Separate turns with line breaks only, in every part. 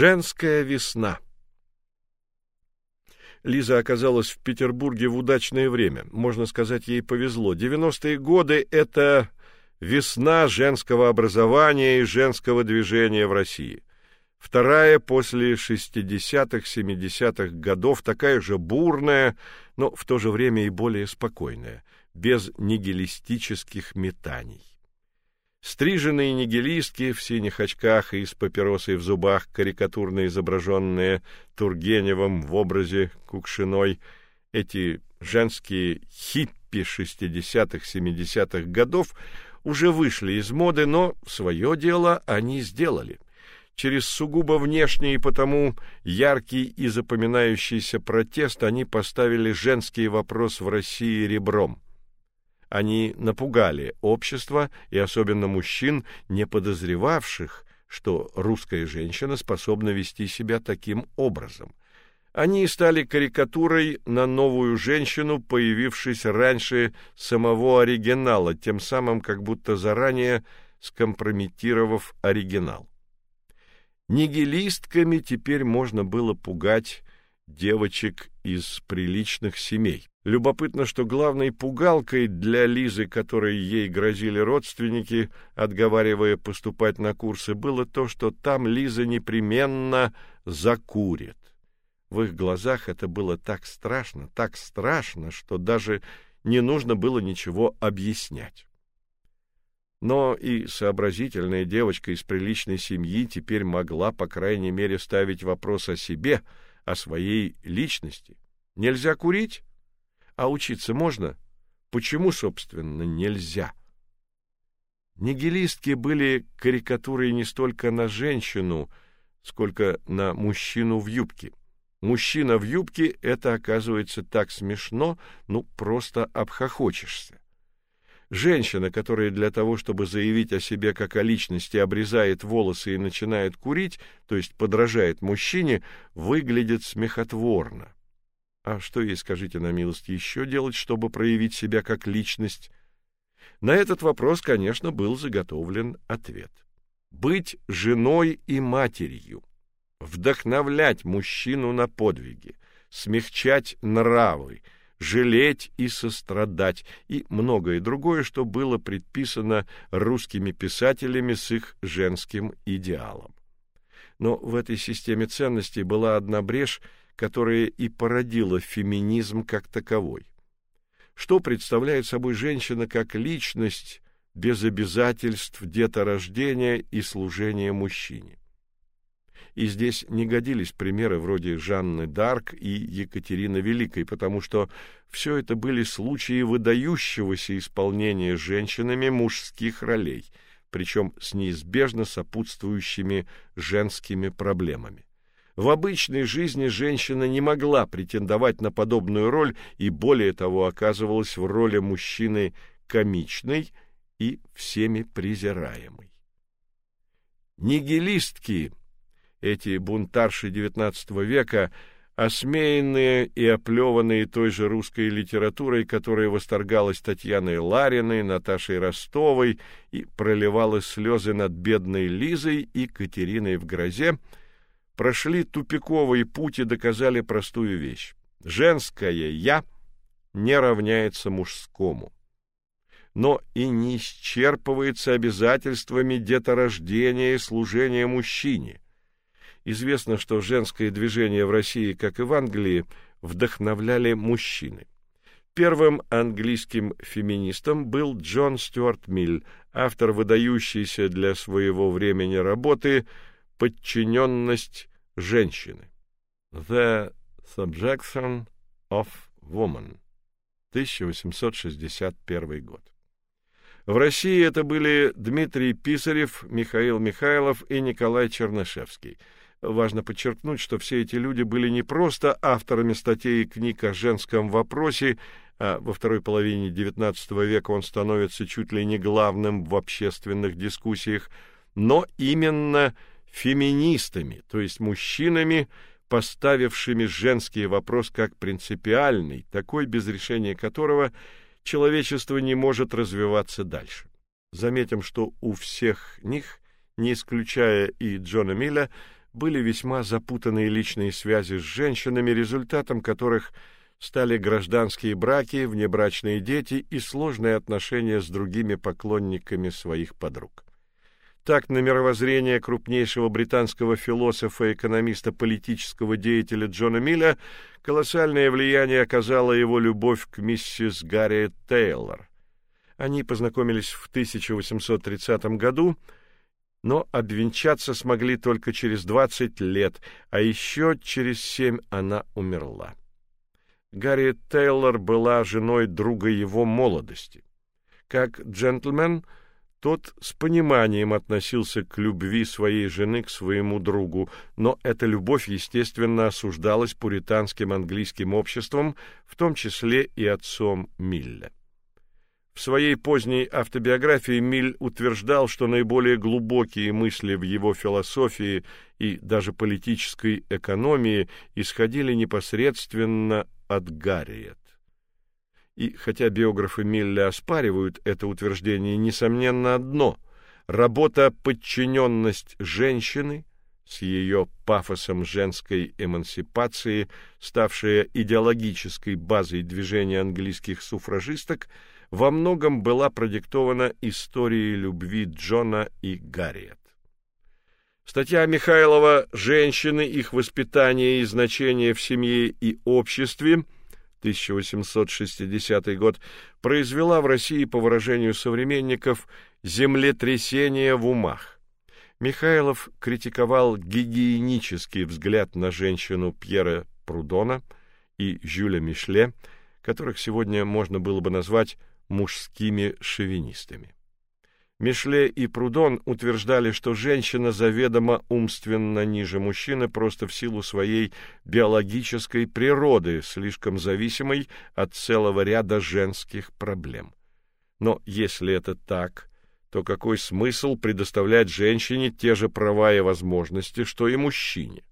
Женская весна. Лиза оказалась в Петербурге в удачное время. Можно сказать, ей повезло. 90-е годы это весна женского образования и женского движения в России. Вторая после 60-х, 70-х годов такая же бурная, но в то же время и более спокойная, без нигилистических метаний. Стриженные нигилистки в синих очках и с папиросой в зубах, карикатурно изображенные Тургеневым в образе Кукшиной, эти женские хиппи 60-х, 70-х годов уже вышли из моды, но свое дело они сделали. Через сугубо внешний и потому яркий и запоминающийся протест они поставили женский вопрос в России ребром. Они напугали общество и особенно мужчин, не подозревавших, что русская женщина способна вести себя таким образом. Они стали карикатурой на новую женщину, появившись раньше самого оригинала, тем самым как будто заранее скомпрометировав оригинал. Нигилистками теперь можно было пугать девочек из приличных семей. Любопытно, что главной пугалкой для Лизы, которой ей грозили родственники, отговаривая поступать на курсы, было то, что там Лиза непременно закурит. В их глазах это было так страшно, так страшно, что даже не нужно было ничего объяснять. Но и сообразительная девочка из приличной семьи теперь могла, по крайней мере, ставить вопрос о себе — о своей личности. Нельзя курить, а учиться можно. Почему, собственно, нельзя? Нигилистки были карикатурой не столько на женщину, сколько на мужчину в юбке. Мужчина в юбке это оказывается так смешно, ну просто обхохочешься. Женщина, которая для того, чтобы заявить о себе как о личности, обрезает волосы и начинает курить, то есть подражает мужчине, выглядит смехотворно. А что ей, скажите на милость, еще делать, чтобы проявить себя как личность? На этот вопрос, конечно, был заготовлен ответ. Быть женой и матерью, вдохновлять мужчину на подвиги, смягчать нравы, жалеть и сострадать и многое другое, что было предписано русскими писателями с их женским идеалом. Но в этой системе ценностей была одна брешь, которая и породила феминизм как таковой. Что представляет собой женщина как личность без обязательств деторождения и служения мужчине? и здесь не годились примеры вроде Жанны д'Арк и Екатерины Великой, потому что все это были случаи выдающегося исполнения женщинами мужских ролей, причем с неизбежно сопутствующими женскими проблемами. В обычной жизни женщина не могла претендовать на подобную роль и более того оказывалась в роли мужчины комичной и всеми презираемой. Нигилистки эти бунтарши XIX века, осмеянные и оплеванные той же русской литературой, которой восторгалась Татьяной Лариной, Наташей Ростовой и проливала слезы над бедной Лизой и Катериной в грозе, прошли тупиковый путь и доказали простую вещь. Женское «я» не равняется мужскому но и не исчерпывается обязательствами деторождения и служения мужчине. Известно, что женское движение в России, как и в Англии, вдохновляли мужчины. Первым английским феминистом был Джон Стюарт Милл, автор выдающейся для своего времени работы Подчиненность женщины. The Subjection of Woman. 1861 год. В России это были Дмитрий Писарев, Михаил Михайлов и Николай Чернышевский. Важно подчеркнуть, что все эти люди были не просто авторами статей и книг о женском вопросе, а во второй половине XIX века он становится чуть ли не главным в общественных дискуссиях, но именно феминистами, то есть мужчинами, поставившими женский вопрос как принципиальный, такой без решения которого человечество не может развиваться дальше. Заметим, что у всех них, не исключая и Джона Милля, были весьма запутанные личные связи с женщинами, результатом которых стали гражданские браки, внебрачные дети и сложные отношения с другими поклонниками своих подруг. Так на мировоззрение крупнейшего британского философа, экономиста, политического деятеля Джона Милля колоссальное влияние оказала его любовь к миссис Гарриет Тейлор. Они познакомились в 1830 году, но обвенчаться смогли только через 20 лет, а еще через семь она умерла. Гарри Тейлор была женой друга его молодости. Как джентльмен, тот с пониманием относился к любви своей жены к своему другу, но эта любовь, естественно, осуждалась пуританским английским обществом, в том числе и отцом Милля. В своей поздней автобиографии Миль утверждал, что наиболее глубокие мысли в его философии и даже политической экономии исходили непосредственно от Гарриет. И хотя биографы Милля оспаривают это утверждение, несомненно одно — работа «Подчиненность женщины» с ее пафосом женской эмансипации, ставшая идеологической базой движения английских суфражисток, во многом была продиктована историей любви Джона и Гарриет. Статья Михайлова «Женщины, их воспитание и значение в семье и обществе» 1860 год произвела в России, по выражению современников, землетрясение в умах. Михайлов критиковал гигиенический взгляд на женщину Пьера Прудона и Жюля Мишле, которых сегодня можно было бы назвать мужскими шовинистами. Мишле и Прудон утверждали, что женщина заведомо умственно ниже мужчины просто в силу своей биологической природы, слишком зависимой от целого ряда женских проблем. Но если это так, то какой смысл предоставлять женщине те же права и возможности, что и мужчине?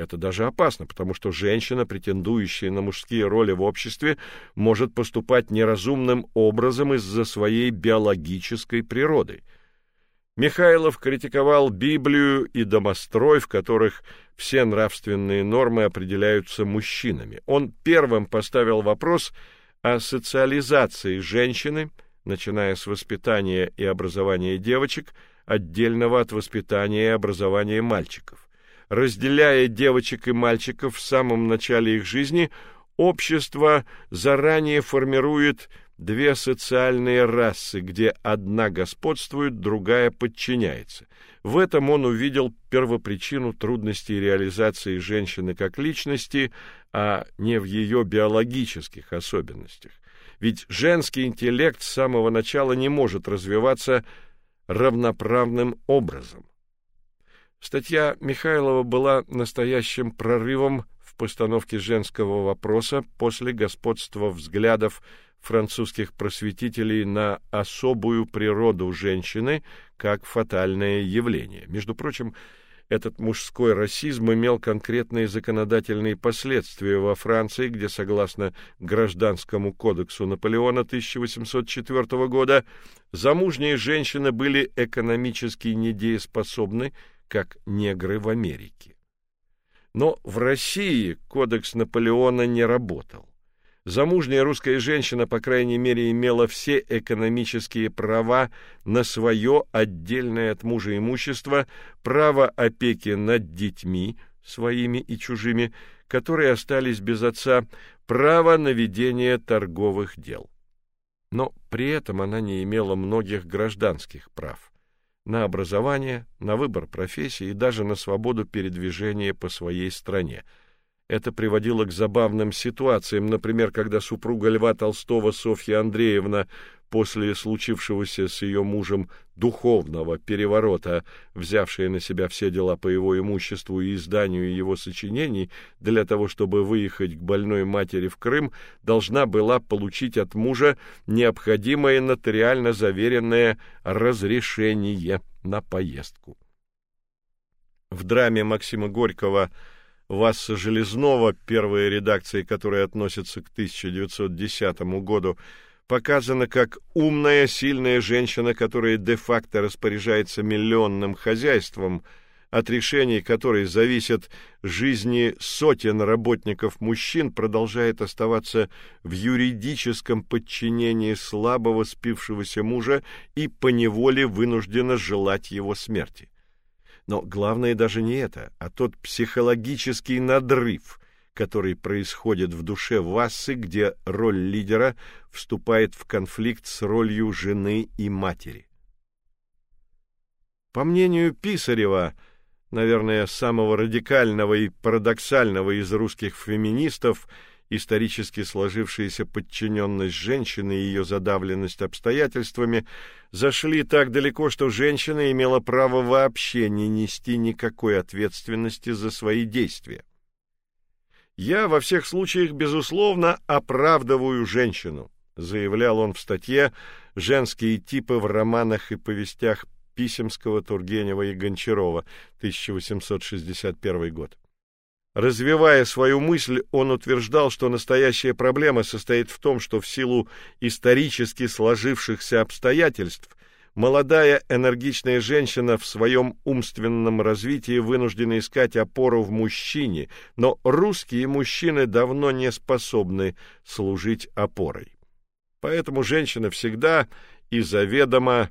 Это даже опасно, потому что женщина, претендующая на мужские роли в обществе, может поступать неразумным образом из-за своей биологической природы. Михайлов критиковал Библию и домострой, в которых все нравственные нормы определяются мужчинами. Он первым поставил вопрос о социализации женщины, начиная с воспитания и образования девочек, отдельного от воспитания и образования мальчиков разделяя девочек и мальчиков в самом начале их жизни, общество заранее формирует две социальные расы, где одна господствует, другая подчиняется. В этом он увидел первопричину трудностей реализации женщины как личности, а не в ее биологических особенностях. Ведь женский интеллект с самого начала не может развиваться равноправным образом. Статья Михайлова была настоящим прорывом в постановке женского вопроса после господства взглядов французских просветителей на особую природу женщины как фатальное явление. Между прочим, этот мужской расизм имел конкретные законодательные последствия во Франции, где, согласно Гражданскому кодексу Наполеона 1804 года, замужние женщины были экономически недееспособны, как негры в Америке. Но в России кодекс Наполеона не работал. Замужняя русская женщина, по крайней мере, имела все экономические права на свое отдельное от мужа имущество, право опеки над детьми, своими и чужими, которые остались без отца, право на ведение торговых дел. Но при этом она не имела многих гражданских прав на образование, на выбор профессии и даже на свободу передвижения по своей стране. Это приводило к забавным ситуациям, например, когда супруга Льва Толстого Софья Андреевна после случившегося с ее мужем духовного переворота, взявшая на себя все дела по его имуществу и изданию его сочинений, для того, чтобы выехать к больной матери в Крым, должна была получить от мужа необходимое нотариально заверенное разрешение на поездку. В драме Максима Горького Васса Железного, первая редакция которой относится к 1910 году, показана как умная, сильная женщина, которая де-факто распоряжается миллионным хозяйством, от решений которой зависят жизни сотен работников мужчин, продолжает оставаться в юридическом подчинении слабого спившегося мужа и поневоле вынуждена желать его смерти. Но главное даже не это, а тот психологический надрыв, который происходит в душе Вассы, где роль лидера вступает в конфликт с ролью жены и матери. По мнению Писарева, наверное, самого радикального и парадоксального из русских феминистов, исторически сложившаяся подчиненность женщины и ее задавленность обстоятельствами зашли так далеко, что женщина имела право вообще не нести никакой ответственности за свои действия. Я во всех случаях безусловно оправдываю женщину, заявлял он в статье Женские типы в романах и повестях Писемского, Тургенева и Гончарова, 1861 год. Развивая свою мысль, он утверждал, что настоящая проблема состоит в том, что в силу исторически сложившихся обстоятельств молодая энергичная женщина в своем умственном развитии вынуждена искать опору в мужчине, но русские мужчины давно не способны служить опорой. Поэтому женщина всегда и заведомо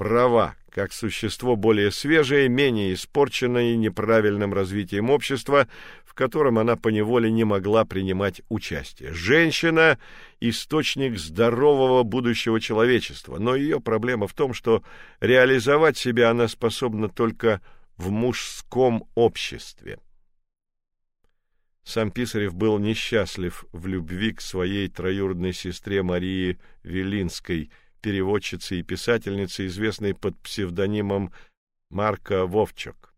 права, как существо более свежее, менее испорченное неправильным развитием общества, в котором она поневоле не могла принимать участие. Женщина источник здорового будущего человечества, но ее проблема в том, что реализовать себя она способна только в мужском обществе. Сам Писарев был несчастлив в любви к своей троюродной сестре Марии Велинской, переводчице и писательнице, известной под псевдонимом Марка Вовчок.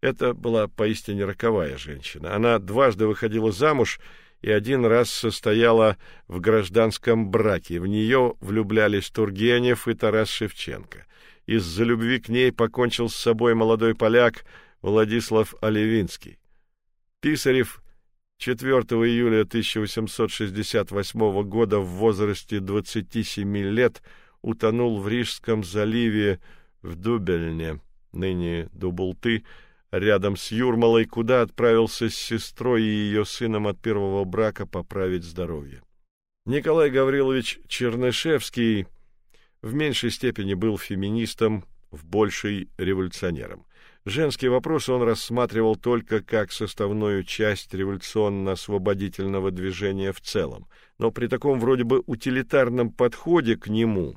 Это была поистине роковая женщина. Она дважды выходила замуж и один раз состояла в гражданском браке. В нее влюблялись Тургенев и Тарас Шевченко. Из-за любви к ней покончил с собой молодой поляк Владислав Оливинский. Писарев 4 июля 1868 года в возрасте 27 лет утонул в Рижском заливе в Дубельне, ныне Дубулты, рядом с Юрмалой, куда отправился с сестрой и ее сыном от первого брака поправить здоровье. Николай Гаврилович Чернышевский в меньшей степени был феминистом, в большей революционером. Женские вопросы он рассматривал только как составную часть революционно-освободительного движения в целом, но при таком вроде бы утилитарном подходе к нему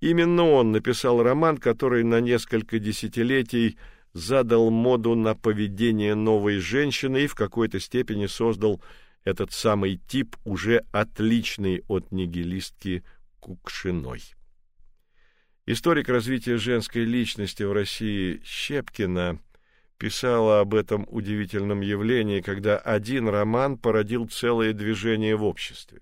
именно он написал роман, который на несколько десятилетий задал моду на поведение новой женщины и в какой-то степени создал этот самый тип, уже отличный от нигилистки Кукшиной. Историк развития женской личности в России Щепкина писала об этом удивительном явлении, когда один роман породил целое движение в обществе.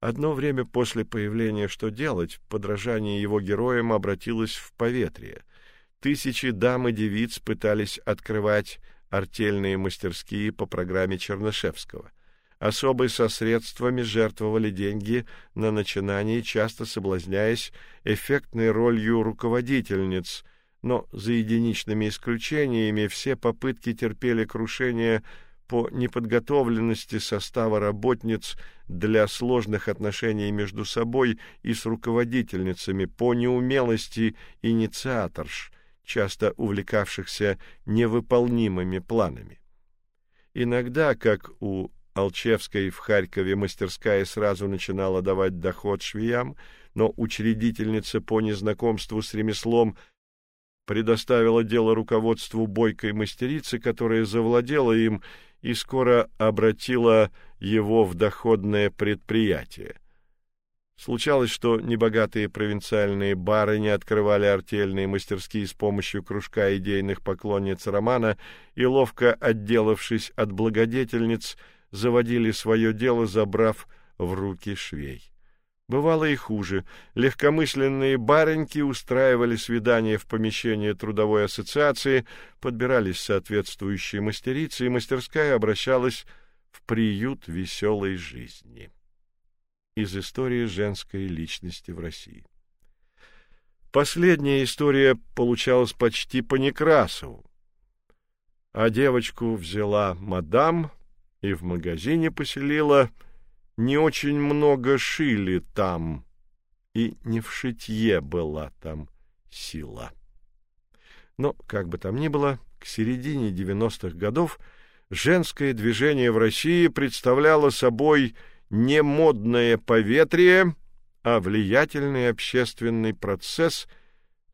Одно время после появления «Что делать» подражание его героям обратилось в поветрие. Тысячи дам и девиц пытались открывать артельные мастерские по программе Чернышевского – особы со средствами жертвовали деньги на начинание, часто соблазняясь эффектной ролью руководительниц, но за единичными исключениями все попытки терпели крушение по неподготовленности состава работниц для сложных отношений между собой и с руководительницами, по неумелости инициаторш, часто увлекавшихся невыполнимыми планами. Иногда, как у Алчевской в Харькове мастерская сразу начинала давать доход швеям, но учредительница по незнакомству с ремеслом предоставила дело руководству бойкой мастерицы, которая завладела им и скоро обратила его в доходное предприятие. Случалось, что небогатые провинциальные барыни открывали артельные мастерские с помощью кружка идейных поклонниц романа и ловко отделавшись от благодетельниц, заводили свое дело, забрав в руки швей. Бывало и хуже. Легкомысленные барыньки устраивали свидания в помещении трудовой ассоциации, подбирались соответствующие мастерицы, и мастерская обращалась в приют веселой жизни. Из истории женской личности в России. Последняя история получалась почти по Некрасову. А девочку взяла мадам и в магазине поселила. Не очень много шили там, и не в шитье была там сила. Но, как бы там ни было, к середине девяностых годов женское движение в России представляло собой не модное поветрие, а влиятельный общественный процесс,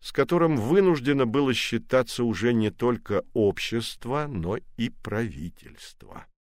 с которым вынуждено было считаться уже не только общество, но и правительство.